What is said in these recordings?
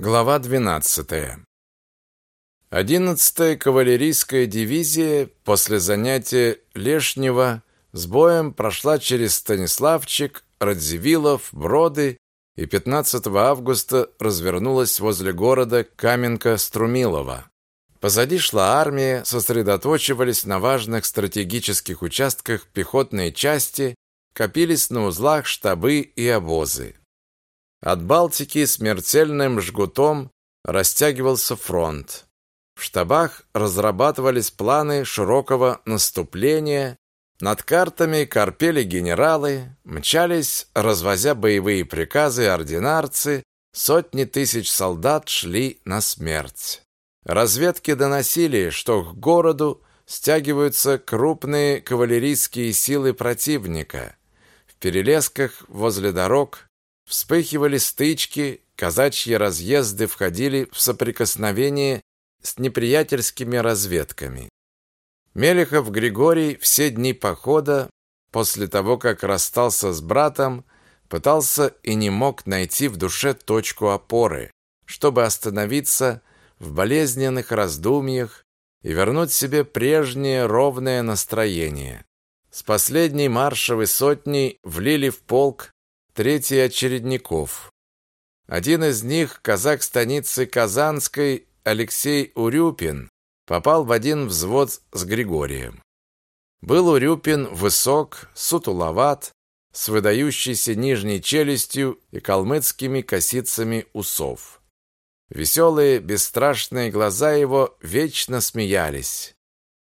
Глава 12. 11-я кавалерийская дивизия после занятия Лешнего с боем прошла через Станиславчик, Радзивиллов, Броды и 15 августа развернулась возле города Каменка-Струмилова. Позади шла армия, сосредоточивались на важных стратегических участках пехотные части, копились на узлах штабы и обозы. От Балтики смертельным жгутом растягивался фронт. В штабах разрабатывались планы широкого наступления, над картами корпели генералы, мчались, развозя боевые приказы ординарцы, сотни тысяч солдат шли на смерть. Разведки доносили, что к городу стягиваются крупные кавалерийские силы противника. В перелесках возле дорог Вспыхивали стычки, казачьи разъезды входили в соприкосновение с неприятельскими разведками. Мелехов Григорий все дни похода, после того, как расстался с братом, пытался и не мог найти в душе точку опоры, чтобы остановиться в болезненных раздумьях и вернуть себе прежнее ровное настроение. С последней маршевой сотней влили в полк третий очередников. Один из них, казак станицы Казанской Алексей Урюпин, попал в один взвод с Григорием. Был Урюпин высок, сутуловат, с выдающейся нижней челюстью и калмыцкими косицами усов. Веселые, бесстрашные глаза его вечно смеялись.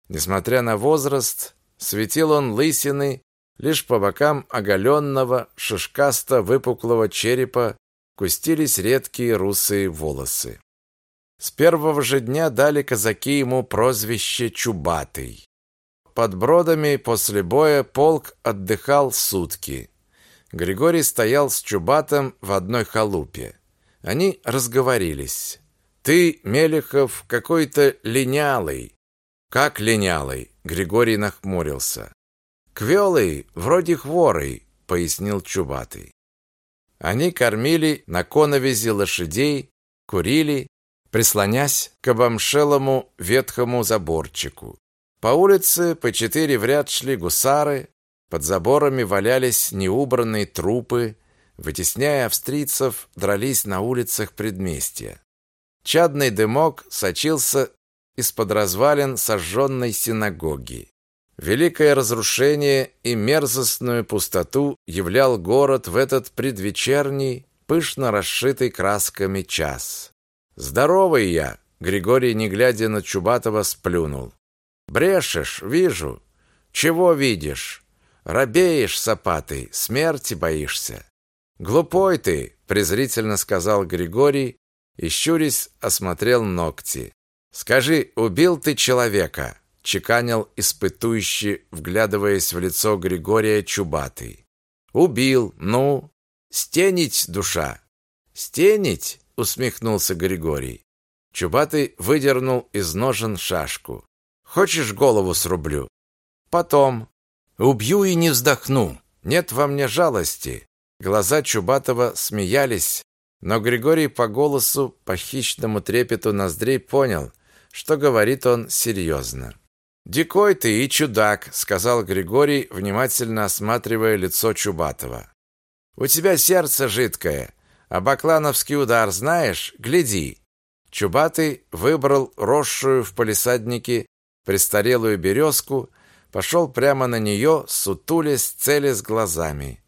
Несмотря на возраст, светил он лысиной Лишь по бокам оголенного, шишкасто-выпуклого черепа кустились редкие русые волосы. С первого же дня дали казаки ему прозвище Чубатый. Под бродами после боя полк отдыхал сутки. Григорий стоял с Чубатом в одной халупе. Они разговорились. «Ты, Мелехов, какой-то линялый». «Как линялый?» Григорий нахмурился. «Квелый, вроде хворый», — пояснил Чубатый. Они кормили на коновизе лошадей, курили, прислонясь к обомшелому ветхому заборчику. По улице по четыре в ряд шли гусары, под заборами валялись неубранные трупы, вытесняя австрийцев, дрались на улицах предместья. Чадный дымок сочился из-под развалин сожженной синагоги. Великое разрушение и мерзостную пустоту являл город в этот предвечерний, пышно расшитый красками час. «Здоровый я!» — Григорий, не глядя на Чубатова, сплюнул. «Брешешь, вижу. Чего видишь? Робеешь, сапатый, смерти боишься». «Глупой ты!» — презрительно сказал Григорий и, щурясь, осмотрел ногти. «Скажи, убил ты человека?» Чеканил испытующий, вглядываясь в лицо Григория Чубатый. Убил, ну, стенить душа. Стенить, усмехнулся Григорий. Чубатый выдернул из ножен шашку. Хочешь голову срублю? Потом. Убью и не вздохну. Нет во мне жалости. Глаза Чубатова смеялись, но Григорий по голосу, по хищному трепету ноздрей понял, что говорит он серьезно. «Дикой ты и чудак», — сказал Григорий, внимательно осматривая лицо Чубатова. «У тебя сердце жидкое, а баклановский удар знаешь? Гляди». Чубатый выбрал росшую в палисаднике престарелую березку, пошел прямо на нее, сутулясь, целясь глазами.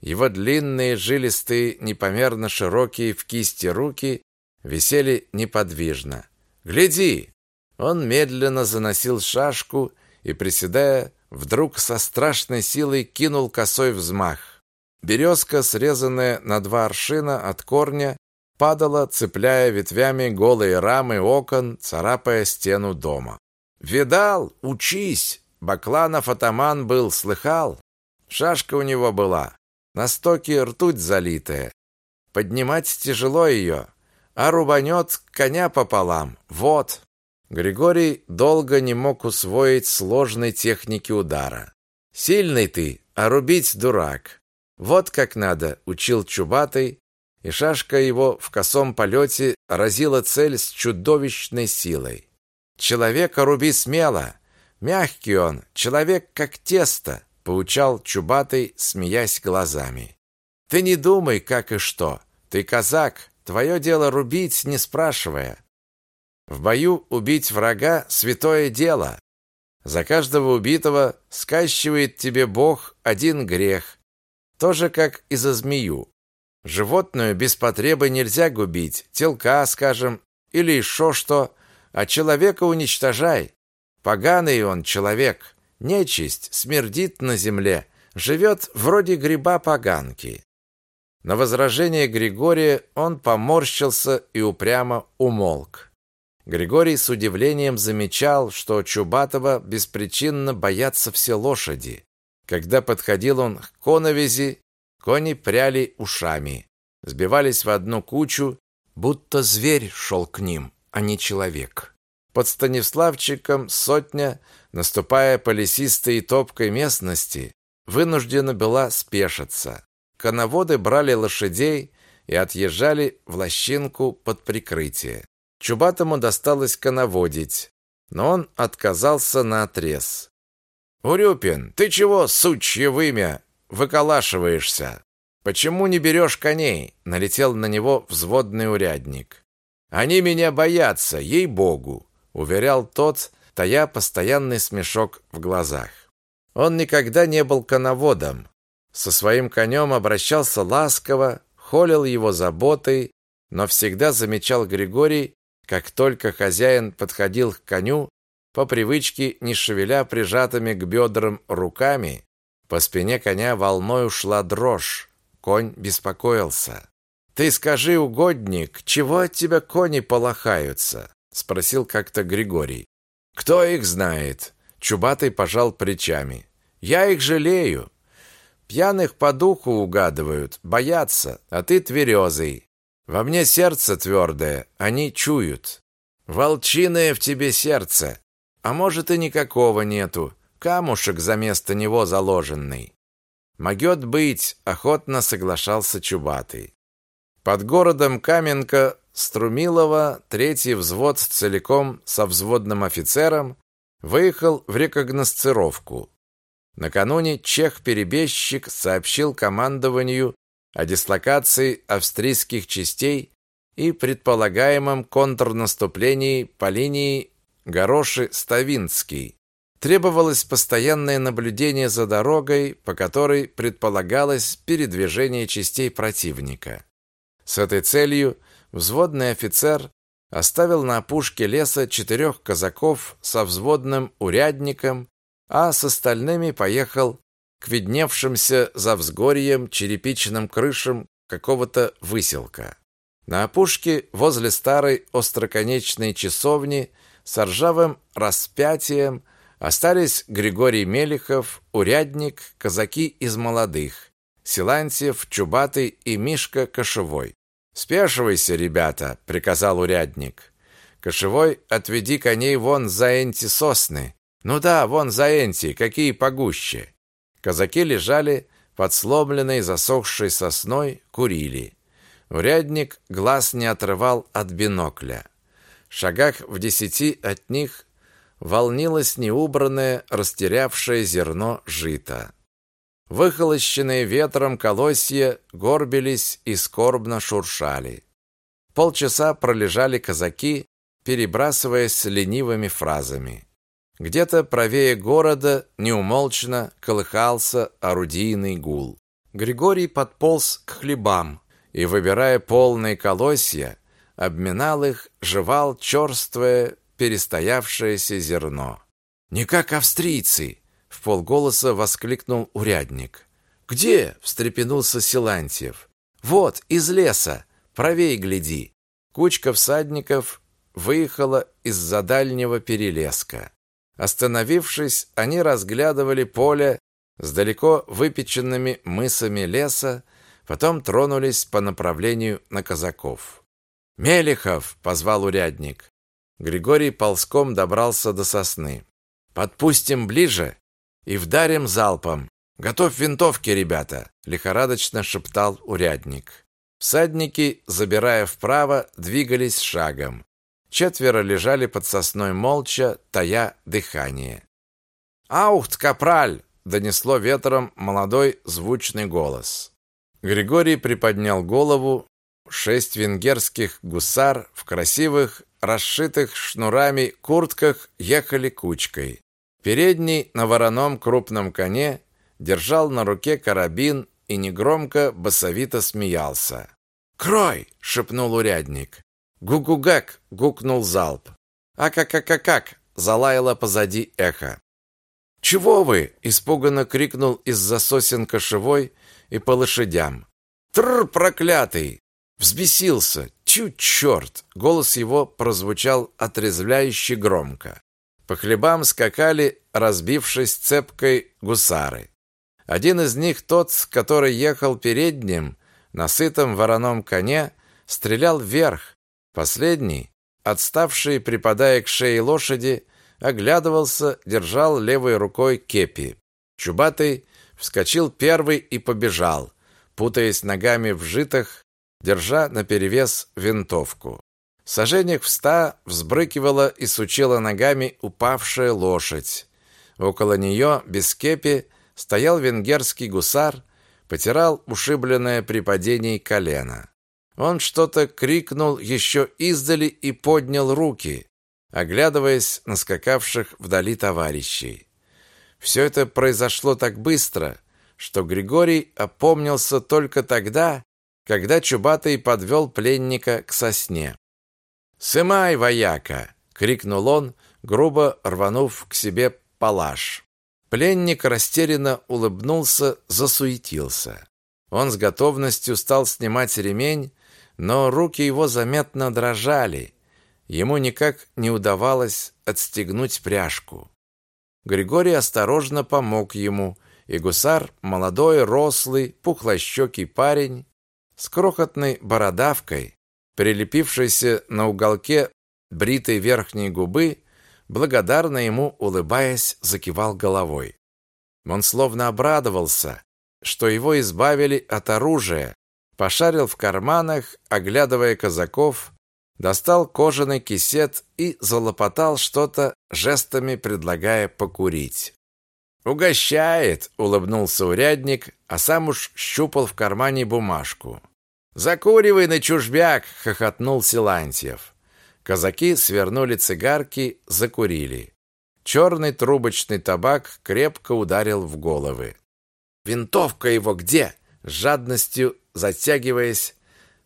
Его длинные, жилистые, непомерно широкие в кисти руки висели неподвижно. «Гляди!» Он медленно заносил шашку и, приседая, вдруг со страшной силой кинул косой взмах. Березка, срезанная на два аршина от корня, падала, цепляя ветвями голые рамы окон, царапая стену дома. «Видал? Учись!» Бакланов атаман был, слыхал? Шашка у него была, на стоке ртуть залитая. Поднимать тяжело ее, а рубанет коня пополам. Вот!» Григорий долго не мог усвоить сложной техники удара. «Сильный ты, а рубить дурак. Вот как надо», — учил Чубатый, и шашка его в косом полете разила цель с чудовищной силой. «Человека руби смело! Мягкий он, человек как тесто!» — поучал Чубатый, смеясь глазами. «Ты не думай, как и что. Ты казак, твое дело рубить, не спрашивая. В бою убить врага — святое дело. За каждого убитого скащивает тебе Бог один грех, тоже как и за змею. Животную без потребы нельзя губить, телка, скажем, или еще что, а человека уничтожай. Поганый он человек, нечисть, смердит на земле, живет вроде гриба поганки. На возражение Григория он поморщился и упрямо умолк. Григорий с удивлением замечал, что Чубатова беспричинно боятся все лошади. Когда подходил он к коновизи, кони пряли ушами, сбивались в одну кучу, будто зверь шел к ним, а не человек. Под Станиславчиком сотня, наступая по лесистой и топкой местности, вынуждена была спешиться. Коноводы брали лошадей и отъезжали в лощинку под прикрытие. Чубатому досталось коноводить, но он отказался на отрез. «Урюпин, ты чего, сучье вымя, выколашиваешься? Почему не берешь коней?» — налетел на него взводный урядник. «Они меня боятся, ей-богу!» — уверял тот, тая постоянный смешок в глазах. Он никогда не был коноводом. Со своим конем обращался ласково, холил его заботой, но всегда замечал Григорий, как только хозяин подходил к коню, по привычке, не шевеля прижатыми к бедрам руками, по спине коня волной ушла дрожь. Конь беспокоился. «Ты скажи, угодник, чего от тебя кони полохаются?» спросил как-то Григорий. «Кто их знает?» Чубатый пожал плечами. «Я их жалею. Пьяных по духу угадывают, боятся, а ты тверезый. Во мне сердце твердое, они чуют. Волчиное в тебе сердце. А может и никакого нету. Камушек за место него заложенный. Могет быть, охотно соглашался Чубатый. Под городом Каменка Струмилова третий взвод целиком со взводным офицером выехал в рекогносцировку. Накануне чех-перебежчик сообщил командованию о дислокации австрийских частей и предполагаемом контрнаступлении по линии Гороши-Ставинский. Требовалось постоянное наблюдение за дорогой, по которой предполагалось передвижение частей противника. С этой целью взводный офицер оставил на опушке леса четырех казаков со взводным урядником, а с остальными поехал к видневшимся за взгорьем черепичным крышам какого-то выселка. На опушке возле старой остроконечной часовни с ржавым распятием остались Григорий Мелихов, урядник, казаки из молодых, Силантьев, Чубатый и Мишка Кошевой. «Спешивайся, ребята», — приказал урядник. «Кошевой, отведи коней вон за энти сосны». «Ну да, вон за энти, какие погуще». Казаки лежали под сломленной засохшей сосной, курили. Урядник глаз не отрывал от бинокля. В шагах в десяти от них волнилось неубранное, растерявшее зерно жито. Выхолощенные ветром колосья горбились и скорбно шуршали. Полчаса пролежали казаки, перебрасываясь ленивыми фразами. Где-то правее города неумолчно колыхался орудийный гул. Григорий подполз к хлебам и, выбирая полные колосья, обминал их, жевал черствое, перестоявшееся зерно. «Не как австрийцы!» — в полголоса воскликнул урядник. «Где?» — встрепенулся Силантьев. «Вот, из леса! Правей гляди!» Кучка всадников выехала из-за дальнего перелеска. Остановившись, они разглядывали поле с далеко выпеченными мысами леса, потом тронулись по направлению на казаков. «Мелехов!» — позвал урядник. Григорий ползком добрался до сосны. «Подпустим ближе и вдарим залпом. Готовь винтовки, ребята!» — лихорадочно шептал урядник. Всадники, забирая вправо, двигались шагом. Четверо лежали под сосной молча, тая дыхание. «Аухт, капраль!» — донесло ветром молодой звучный голос. Григорий приподнял голову. Шесть венгерских гусар в красивых, расшитых шнурами куртках ехали кучкой. Передний на вороном крупном коне держал на руке карабин и негромко басовито смеялся. «Крой!» — шепнул урядник. «Гу-гу-гак!» — гукнул залп. «А-как-как-как-как!» — залаяло позади эхо. «Чего вы?» — испуганно крикнул из-за сосен кошевой и по лошадям. «Тррр, проклятый!» Взбесился. Тю, черт! Голос его прозвучал отрезвляюще громко. По хлебам скакали, разбившись цепкой, гусары. Один из них, тот, который ехал передним, на сытом вороном коне, стрелял вверх. Последний, отставший, припадая к шее лошади, оглядывался, держал левой рукой кепи. Чубатый вскочил первый и побежал, путаясь ногами в житах, держа наперевес винтовку. В сажениях в ста взбрыкивала и сучила ногами упавшая лошадь. Около нее, без кепи, стоял венгерский гусар, потирал ушибленное при падении колено. Он что-то крикнул еще издали и поднял руки, оглядываясь на скакавших вдали товарищей. Все это произошло так быстро, что Григорий опомнился только тогда, когда Чубатый подвел пленника к сосне. «Сымай, вояка!» — крикнул он, грубо рванув к себе палаш. Пленник растерянно улыбнулся, засуетился. Он с готовностью стал снимать ремень, но руки его заметно дрожали. Ему никак не удавалось отстегнуть пряжку. Григорий осторожно помог ему, и гусар, молодой, рослый, пухлощекий парень, с крохотной бородавкой, прилепившейся на уголке бритой верхней губы, благодарно ему улыбаясь, закивал головой. Он словно обрадовался, что его избавили от оружия, пошарил в карманах, оглядывая казаков, достал кожаный кисет и залопотал что-то, жестами предлагая покурить. «Угощает!» — улыбнулся урядник, а сам уж щупал в кармане бумажку. «Закуривай на чужбяк!» — хохотнул Силантьев. Казаки свернули цигарки, закурили. Черный трубочный табак крепко ударил в головы. «Винтовка его где?» — жадностью затягиваясь,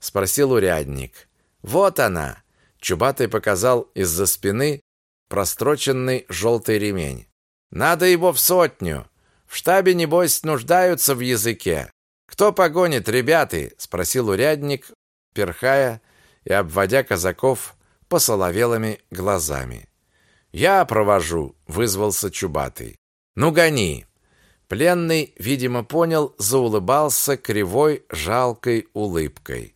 спросил урядник. «Вот она!» — Чубатый показал из-за спины простроченный желтый ремень. «Надо его в сотню. В штабе, небось, нуждаются в языке. Кто погонит, ребята?» — спросил урядник, перхая и обводя казаков посоловелыми глазами. «Я провожу», — вызвался Чубатый. «Ну, гони!» Пленный, видимо, понял, заулыбался кривой, жалкой улыбкой.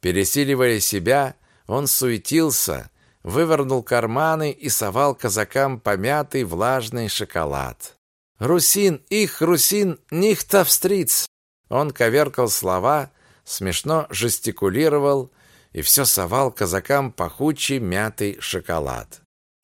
Пересиливая себя, он суетился, вывернул карманы и совал казакам помятый влажный шоколад. «Русин, их, Русин, нихта встриц!» Он коверкал слова, смешно жестикулировал и все совал казакам пахучий мятый шоколад.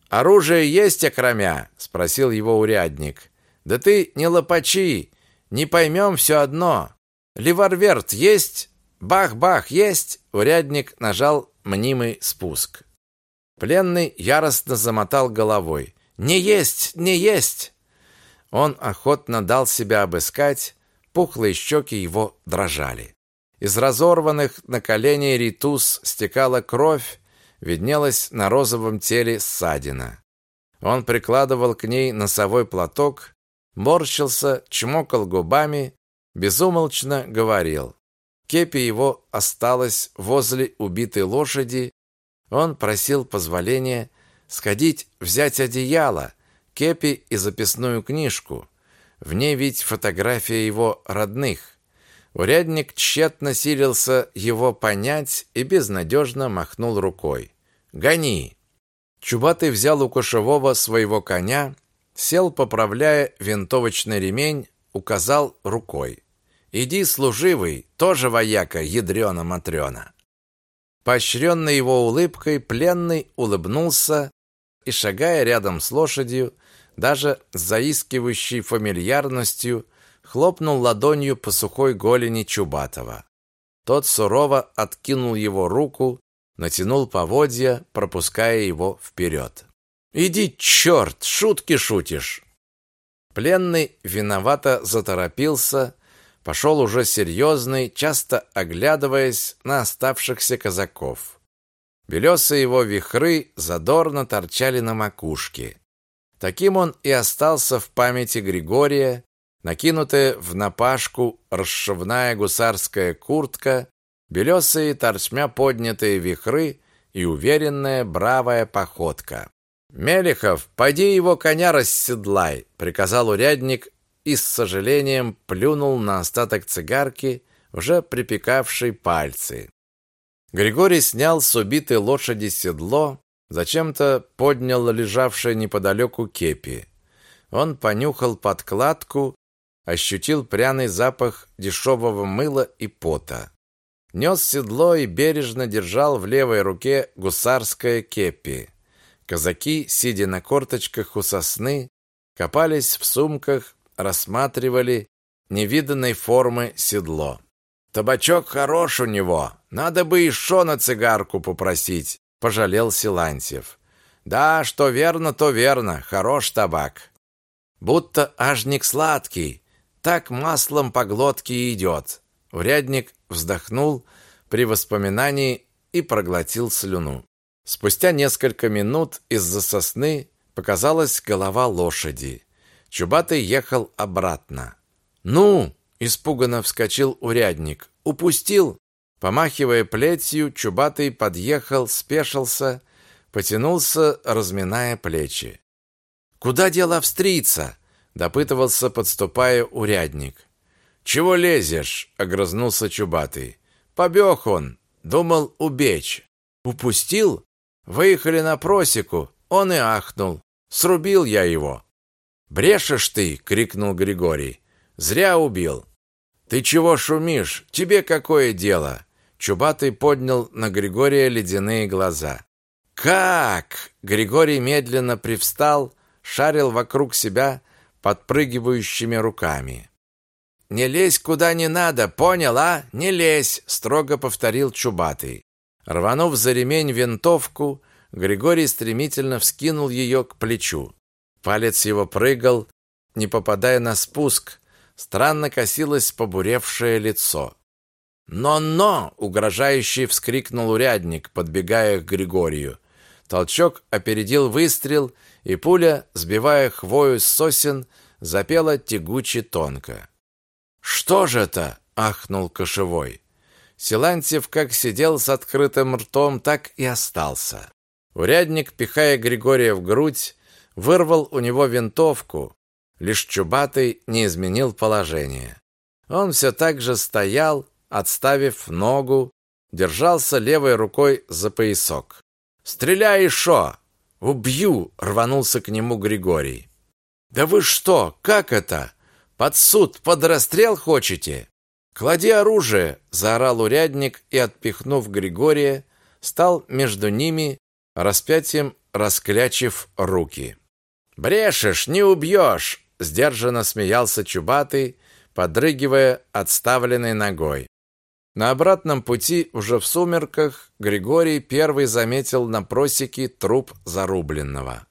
«Оружие есть, окромя?» — спросил его урядник. «Да ты не лопачи, не поймем все одно. Ливарверт есть? Бах-бах есть?» Урядник нажал мнимый спуск. Пленный яростно замотал головой. «Не есть! Не есть!» Он охотно дал себя обыскать, Пухлые щеки его дрожали. Из разорванных на колени ритус стекала кровь, виднелась на розовом теле ссадина. Он прикладывал к ней носовой платок, морщился, чмокал губами, безумолчно говорил. Кепи его осталась возле убитой лошади. Он просил позволения сходить взять одеяло, кепи и записную книжку. В ней ведь фотография его родных. Урядник тщетно силился его понять и безнадежно махнул рукой. «Гони!» Чубатый взял у кошевого своего коня, сел, поправляя винтовочный ремень, указал рукой. Иди, служивый, тоже вояка, ядрёна-матрёна. Поощренный его улыбкой, пленный улыбнулся и, шагая рядом с лошадью, даже с заискивающей фамильярностью, хлопнул ладонью по сухой голени Чубатова. Тот сурово откинул его руку, натянул поводья, пропуская его вперед. «Иди, черт, шутки шутишь!» Пленный виновато заторопился, пошел уже серьезный, часто оглядываясь на оставшихся казаков. Белесые его вихры задорно торчали на макушке. Таким он и остался в памяти Григория, накинутая в напашку расшивная гусарская куртка, белесые торчмя поднятые вихры и уверенная бравая походка. «Мелехов, пойди его коня расседлай», — приказал урядник и с сожалением плюнул на остаток цигарки, уже припекавшей пальцы. Григорий снял с убитой лошади седло, зачем-то поднял лежавшее неподалеку кепи. Он понюхал подкладку, ощутил пряный запах дешевого мыла и пота. Нес седло и бережно держал в левой руке гусарское кепи. Казаки, сидя на корточках у сосны, копались в сумках, рассматривали невиданной формы седло. «Табачок хорош у него, надо бы еще на цигарку попросить», – пожалел Силантьев. «Да, что верно, то верно, хорош табак. Будто ажник сладкий, так маслом по глотке идет». Урядник вздохнул при воспоминании и проглотил слюну. Спустя несколько минут из-за сосны показалась голова лошади. Чубатый ехал обратно. «Ну!» – испуганно вскочил урядник. «Упустил!» Помахивая плетью, Чубатый подъехал, спешился, потянулся, разминая плечи. «Куда дело австрийца?» – допытывался, подступая урядник. «Чего лезешь?» – огрызнулся Чубатый. «Побег он, думал убечь. Упустил? Выехали на просеку, он и ахнул. Срубил я его. «Брешешь ты!» — крикнул Григорий. «Зря убил!» «Ты чего шумишь? Тебе какое дело?» Чубатый поднял на Григория ледяные глаза. «Как?» Григорий медленно привстал, шарил вокруг себя подпрыгивающими руками. «Не лезь куда не надо, понял, а? Не лезь!» строго повторил Чубатый. Рванув за ремень винтовку, Григорий стремительно вскинул ее к плечу. Палец его прыгал, не попадая на спуск. Странно косилось побуревшее лицо. «Но-но!» — угрожающе вскрикнул урядник, подбегая к Григорию. Толчок опередил выстрел, и пуля, сбивая хвою с сосен, запела тягуче тонко. «Что же это?» — ахнул кошевой. Силантьев как сидел с открытым ртом, так и остался. Урядник, пихая Григория в грудь, вырвал у него винтовку. Лишь Чубатый не изменил положение. Он все так же стоял, отставив ногу, держался левой рукой за поясок. «Стреляй еще! Убью!» — рванулся к нему Григорий. «Да вы что? Как это? Под суд, под расстрел хочете?» «Клади оружие!» – заорал урядник и, отпихнув Григория, стал между ними, распятием расклячив руки. «Брешешь, не убьешь!» – сдержанно смеялся Чубатый, подрыгивая отставленной ногой. На обратном пути, уже в сумерках, Григорий первый заметил на просеке труп зарубленного.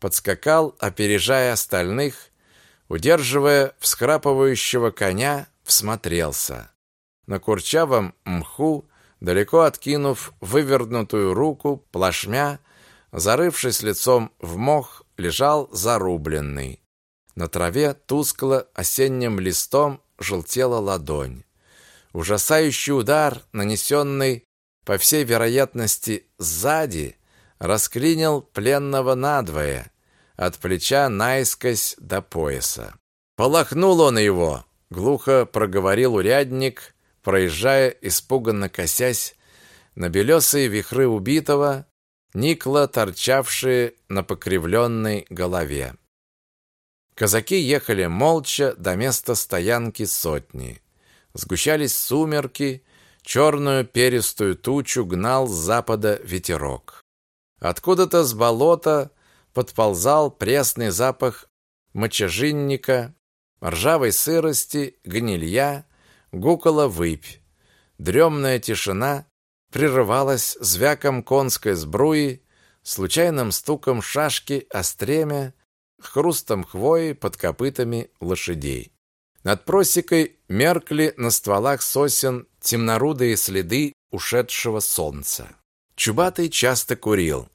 Подскакал, опережая остальных, удерживая всхрапывающего коня, всмотрелся. На курчавом мху, далеко откинув вывернутую руку, плашмя, зарывшись лицом в мох, лежал зарубленный. На траве тускло осенним листом желтела ладонь. Ужасающий удар, нанесенный, по всей вероятности, сзади, расклинил пленного надвое, от плеча наискось до пояса. Полохнул он его, глухо проговорил урядник, проезжая, испуганно косясь на белесые вихры убитого, никла, торчавшие на покривленной голове. Казаки ехали молча до места стоянки сотни. Сгущались сумерки, черную перистую тучу гнал с запада ветерок. Откуда-то с болота подползал пресный запах мочежинника, ржавой сырости, гнилья, гукала выпь. Дремная тишина прерывалась звяком конской сбруи, случайным стуком шашки о стремя, хрустом хвои под копытами лошадей. Над просекой меркли на стволах сосен темнорудые следы ушедшего солнца. Чубатый часто курил.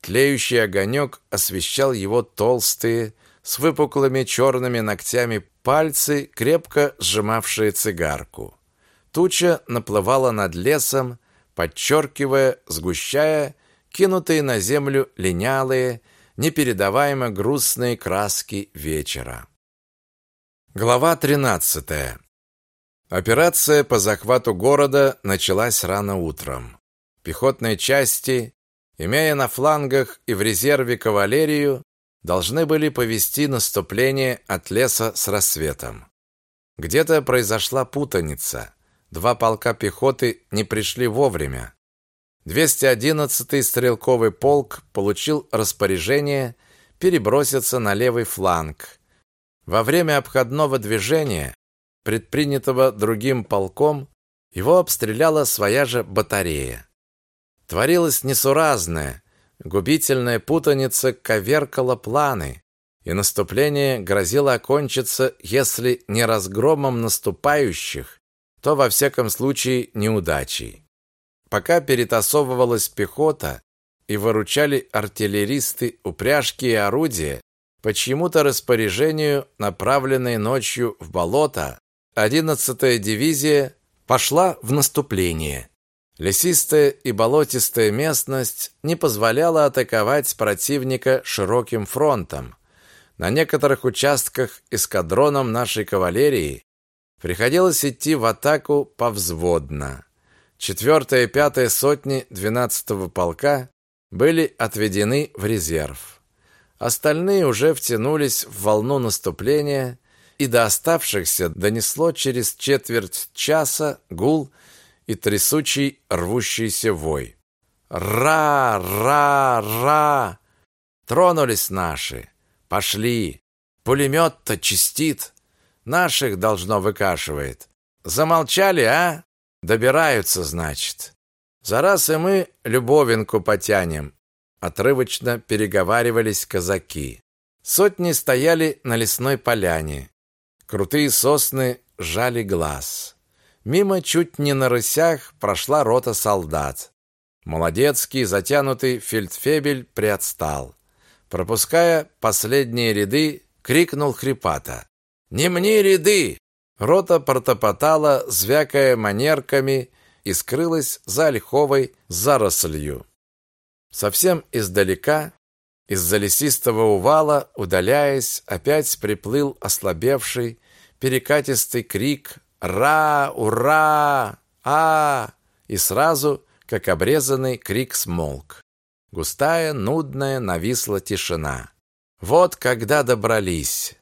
Тлеющий огонек освещал его толстые, с выпуклыми черными ногтями пальцы, крепко сжимавшие цигарку. Туча наплывала над лесом, подчеркивая, сгущая, кинутые на землю линялые, непередаваемо грустные краски вечера. Глава 13. Операция по захвату города началась рано утром. Пехотные части, имея на флангах и в резерве кавалерию, должны были повести наступление от леса с рассветом. Где-то произошла путаница. Два полка пехоты не пришли вовремя. 211-й стрелковый полк получил распоряжение переброситься на левый фланг, во время обходного движения, предпринятого другим полком, его обстреляла своя же батарея. Творилось несуразное, губительная путаница коверкала планы, и наступление грозило окончиться, если не разгромом наступающих, то во всяком случае неудачей. Пока перетасовывалась пехота и выручали артиллеристы упряжки и орудия, по чьему-то распоряжению, направленной ночью в болото, 11-я дивизия пошла в наступление. Лесистая и болотистая местность не позволяла атаковать противника широким фронтом. На некоторых участках эскадроном нашей кавалерии приходилось идти в атаку повзводно. Четвертая и пятая сотни 12-го полка были отведены в резерв. Остальные уже втянулись в волну наступления, и до оставшихся донесло через четверть часа гул и трясучий рвущийся вой. «Ра! Ра! Ра!» Тронулись наши. Пошли. Пулемет-то чистит. Наших, должно, выкашивает. Замолчали, а? Добираются, значит. За раз и мы любовинку потянем отрывочно переговаривались казаки. Сотни стояли на лесной поляне. Крутые сосны жали глаз. Мимо чуть не на рысях прошла рота солдат. Молодецкий, затянутый фельдфебель приотстал. Пропуская последние ряды, крикнул хрипато. «Не мне ряды!» Рота протопотала, звякая манерками, и скрылась за ольховой зарослью. Совсем издалека, из-за лесистого увала, удаляясь, опять приплыл ослабевший, перекатистый крик «Ра! Ура! А!» И сразу, как обрезанный, крик смолк. Густая, нудная, нависла тишина. Вот когда добрались.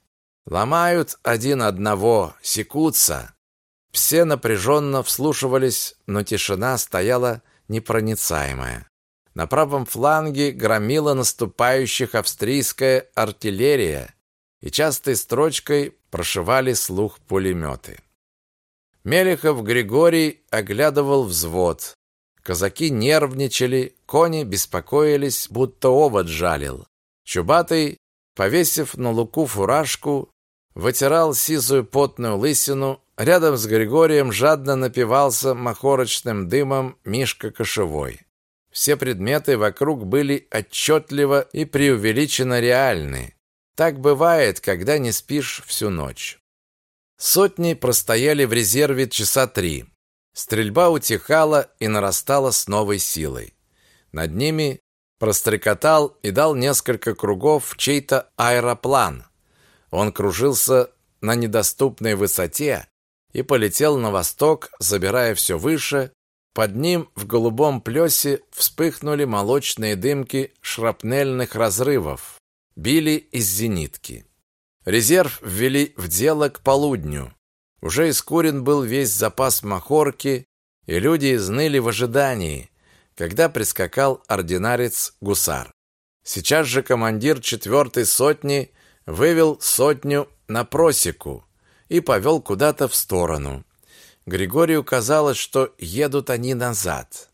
Ломают один одного, секутся. Все напряженно вслушивались, но тишина стояла непроницаемая. На правом фланге громила наступающих австрийская артиллерия, и частой строчкой прошивали слух пулеметы. Мелехов Григорий оглядывал взвод. Казаки нервничали, кони беспокоились, будто овод жалил. Чубатый, повесив на луку фуражку, вытирал сизую потную лысину, рядом с Григорием жадно напивался махорочным дымом Мишка Кошевой. Все предметы вокруг были отчетливо и преувеличенно реальны. Так бывает, когда не спишь всю ночь. Сотни простояли в резерве часа три. Стрельба утихала и нарастала с новой силой. Над ними прострекотал и дал несколько кругов чей-то аэроплан. Он кружился на недоступной высоте и полетел на восток, забирая все выше, под ним в голубом плесе вспыхнули молочные дымки шрапнельных разрывов. Били из зенитки. Резерв ввели в дело к полудню. Уже искурен был весь запас махорки, и люди изныли в ожидании, когда прискакал ординарец-гусар. Сейчас же командир четвертой сотни вывел сотню на просеку и повел куда-то в сторону. Григорию казалось, что едут они назад.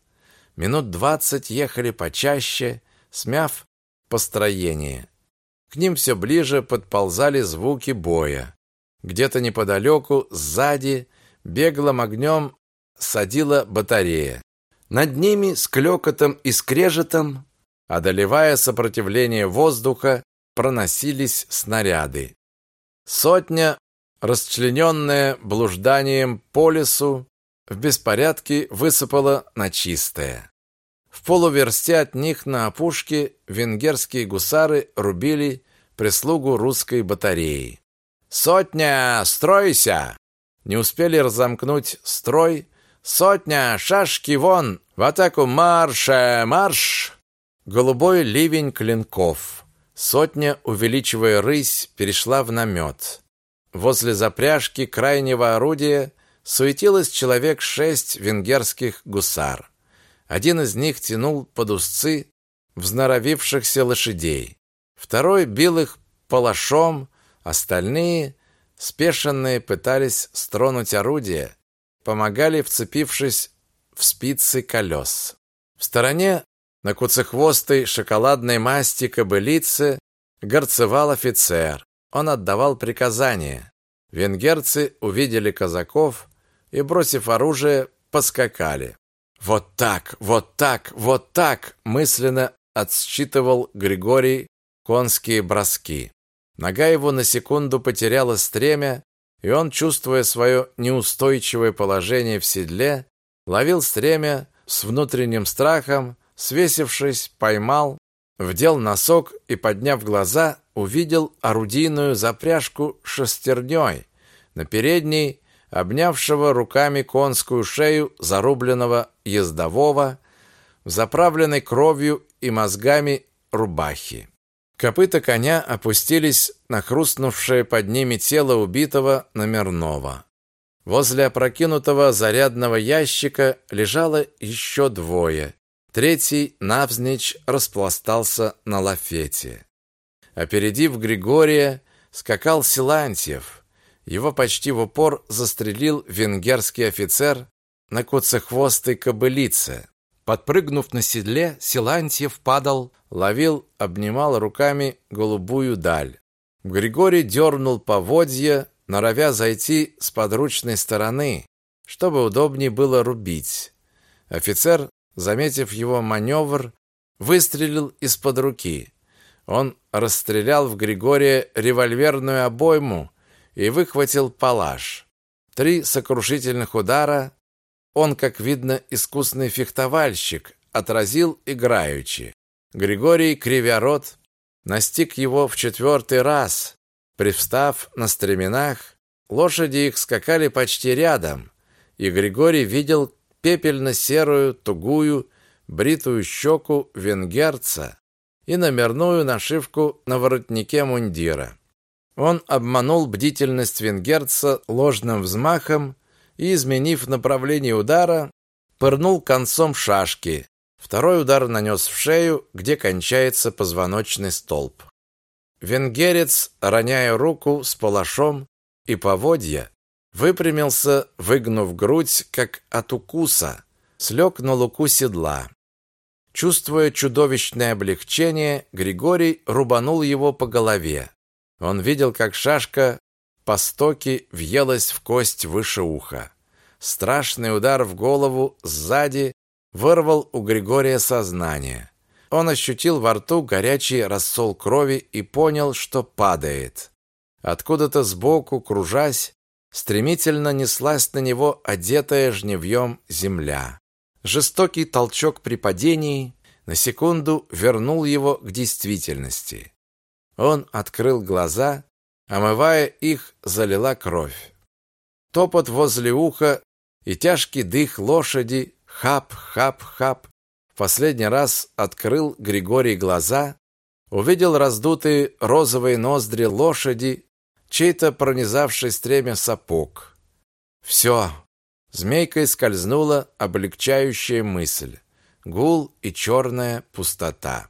Минут двадцать ехали почаще, смяв построение. К ним все ближе подползали звуки боя. Где-то неподалеку, сзади, беглым огнем садила батарея. Над ними с клёкотом и скрежетом, одолевая сопротивление воздуха, проносились снаряды. Сотня, расчлененная блужданием по лесу, в беспорядке высыпала на чистое. В полуверсте от них на опушке венгерские гусары рубили прислугу русской батареи. «Сотня, стройся!» Не успели разомкнуть строй. «Сотня, шашки вон! В атаку марш, марш!» Голубой ливень клинков. Сотня, увеличивая рысь, перешла в намет. Возле запряжки крайнего орудия суетилось человек шесть венгерских гусар. Один из них тянул под узцы взноровившихся лошадей. Второй бил их палашом, остальные, спешенные, пытались стронуть орудие, помогали, вцепившись в спицы колес. В стороне на куцехвостой шоколадной масти кобылице горцевал офицер. Он отдавал приказания. Венгерцы увидели казаков и, бросив оружие, поскакали. «Вот так, вот так, вот так!» мысленно отсчитывал Григорий конские броски. Нога его на секунду потеряла стремя, и он, чувствуя свое неустойчивое положение в седле, ловил стремя с внутренним страхом, свесившись, поймал, вдел носок и, подняв глаза, увидел орудийную запряжку шестерней. На передней, обнявшего руками конскую шею зарубленного ездового, заправленной кровью и мозгами рубахи. Копыта коня опустились на хрустнувшее под ними тело убитого номерного. Возле опрокинутого зарядного ящика лежало еще двое. Третий навзничь распластался на лафете. Опередив Григория, скакал Силантьев. Его почти в упор застрелил венгерский офицер на куцехвостой кобылице. Подпрыгнув на седле, Силантьев падал, ловил, обнимал руками голубую даль. Григорий дернул поводья, норовя зайти с подручной стороны, чтобы удобнее было рубить. Офицер, заметив его маневр, выстрелил из-под руки. Он расстрелял в Григория револьверную обойму и выхватил палаш. Три сокрушительных удара он, как видно, искусный фехтовальщик, отразил играючи. Григорий, кривя рот, настиг его в четвертый раз. Привстав на стременах, лошади их скакали почти рядом, и Григорий видел пепельно-серую, тугую, бритую щеку венгерца и номерную нашивку на воротнике мундира. Он обманул бдительность венгерца ложным взмахом и, изменив направление удара, пырнул концом шашки. Второй удар нанес в шею, где кончается позвоночный столб. Венгерец, роняя руку с палашом и поводья, выпрямился, выгнув грудь, как от укуса, слег на луку седла. Чувствуя чудовищное облегчение, Григорий рубанул его по голове. Он видел, как шашка по стоке въелась в кость выше уха. Страшный удар в голову сзади вырвал у Григория сознание. Он ощутил во рту горячий рассол крови и понял, что падает. Откуда-то сбоку, кружась, стремительно неслась на него одетая жнивьем земля. Жестокий толчок при падении на секунду вернул его к действительности. Он открыл глаза Омывая их, залила кровь. Топот возле уха и тяжкий дых лошади хап-хап-хап. Последний раз открыл Григорий глаза, увидел раздутые розовые ноздри лошади, чей-то пронизавший стремя сапог. Все. Змейкой скользнула облегчающая мысль. Гул и черная пустота.